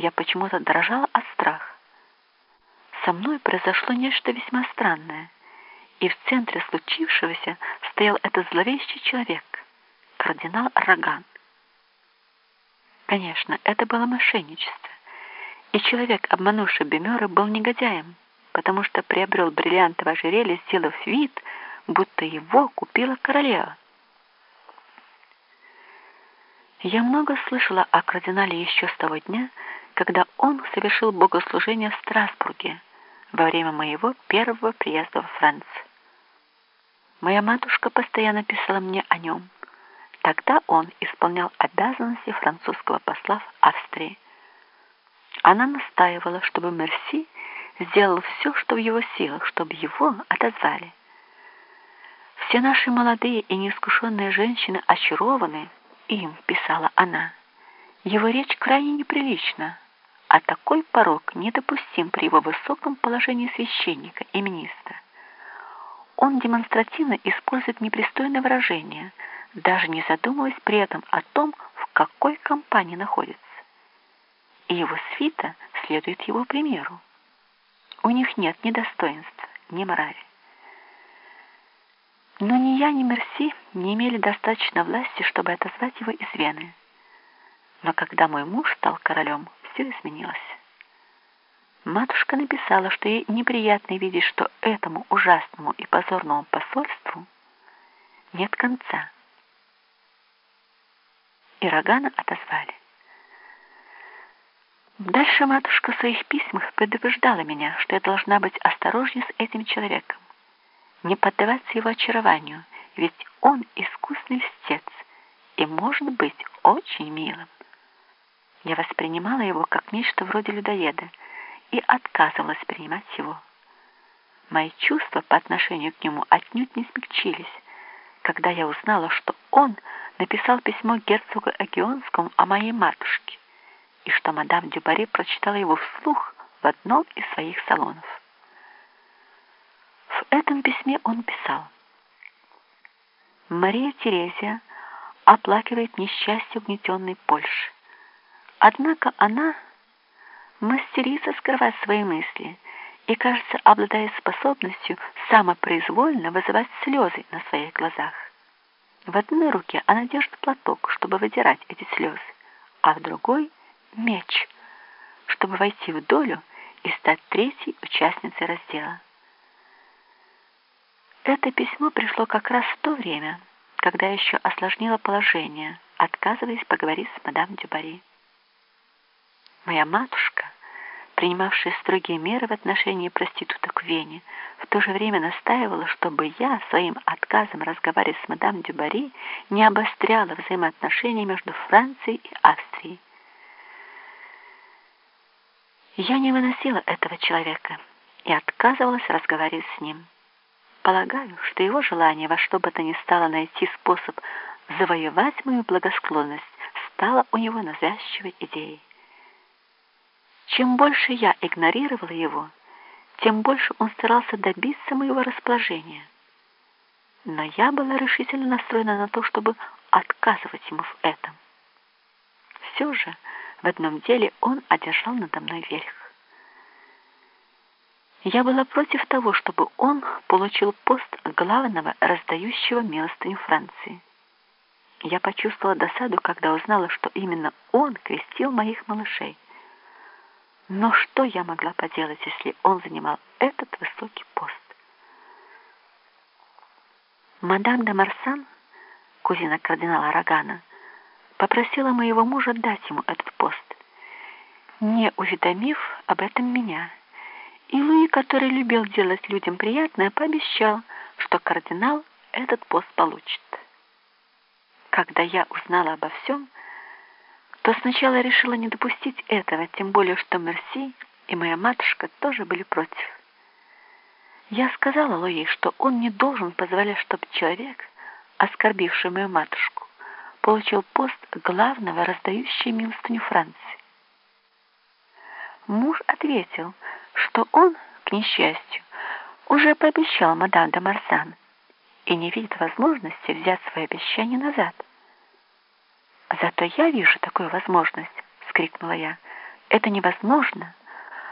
я почему-то дрожала от страха. Со мной произошло нечто весьма странное, и в центре случившегося стоял этот зловещий человек, кардинал Роган. Конечно, это было мошенничество, и человек, обманувший Бемера, был негодяем, потому что приобрел бриллиантовое ожерелье, сделав вид, будто его купила королева. Я много слышала о кардинале еще с того дня, когда он совершил богослужение в Страсбурге во время моего первого приезда во Францию. Моя матушка постоянно писала мне о нем. Тогда он исполнял обязанности французского посла в Австрии. Она настаивала, чтобы Мерси сделал все, что в его силах, чтобы его отозвали. Все наши молодые и неискушенные женщины очарованы им, писала она. Его речь крайне неприлична, а такой порог недопустим при его высоком положении священника и министра. Он демонстративно использует непристойное выражение, даже не задумываясь при этом о том, в какой компании находится. И его свита следует его примеру. У них нет ни достоинства, ни морали. Но ни я, ни Мерси не имели достаточно власти, чтобы отозвать его из Вены. Но когда мой муж стал королем, все изменилось. Матушка написала, что ей неприятно видеть, что этому ужасному и позорному посольству нет конца. И Рогана отозвали. Дальше матушка в своих письмах предупреждала меня, что я должна быть осторожнее с этим человеком не поддаваться его очарованию, ведь он искусный льстец и может быть очень милым. Я воспринимала его как нечто вроде людоеда и отказывалась принимать его. Мои чувства по отношению к нему отнюдь не смягчились, когда я узнала, что он написал письмо герцогу Эгионскому о моей матушке, и что мадам Дюбари прочитала его вслух в одном из своих салонов. В этом письме он писал. Мария Терезия оплакивает несчастье угнетенной Польши. Однако она мастерица скрывать свои мысли и, кажется, обладает способностью самопроизвольно вызывать слезы на своих глазах. В одной руке она держит платок, чтобы выдирать эти слезы, а в другой — меч, чтобы войти в долю и стать третьей участницей раздела. Это письмо пришло как раз в то время, когда еще осложнило положение, отказываясь поговорить с мадам Дюбари. Моя матушка, принимавшая строгие меры в отношении проституток в Вене, в то же время настаивала, чтобы я своим отказом разговаривать с мадам Дюбари не обостряла взаимоотношения между Францией и Австрией. Я не выносила этого человека и отказывалась разговаривать с ним. Полагаю, что его желание во что бы то ни стало найти способ завоевать мою благосклонность стало у него навязчивой идеей. Чем больше я игнорировала его, тем больше он старался добиться моего расположения. Но я была решительно настроена на то, чтобы отказывать ему в этом. Все же в одном деле он одержал надо мной верх. Я была против того, чтобы он получил пост главного раздающего милостыню Франции. Я почувствовала досаду, когда узнала, что именно он крестил моих малышей. Но что я могла поделать, если он занимал этот высокий пост? Мадам де Марсан, кузина кардинала Рогана, попросила моего мужа дать ему этот пост, не уведомив об этом меня. И Луи, который любил делать людям приятное, пообещал, что кардинал этот пост получит. Когда я узнала обо всем, то сначала решила не допустить этого, тем более, что Мерси и моя матушка тоже были против. Я сказала Луи, что он не должен позволять, чтобы человек, оскорбивший мою матушку, получил пост главного раздающего милостыню Франции. Муж ответил, что он, к несчастью, уже пообещал мадам де Марсан и не видит возможности взять свое обещание назад. «Зато я вижу такую возможность!» — вскрикнула я. это невозможно,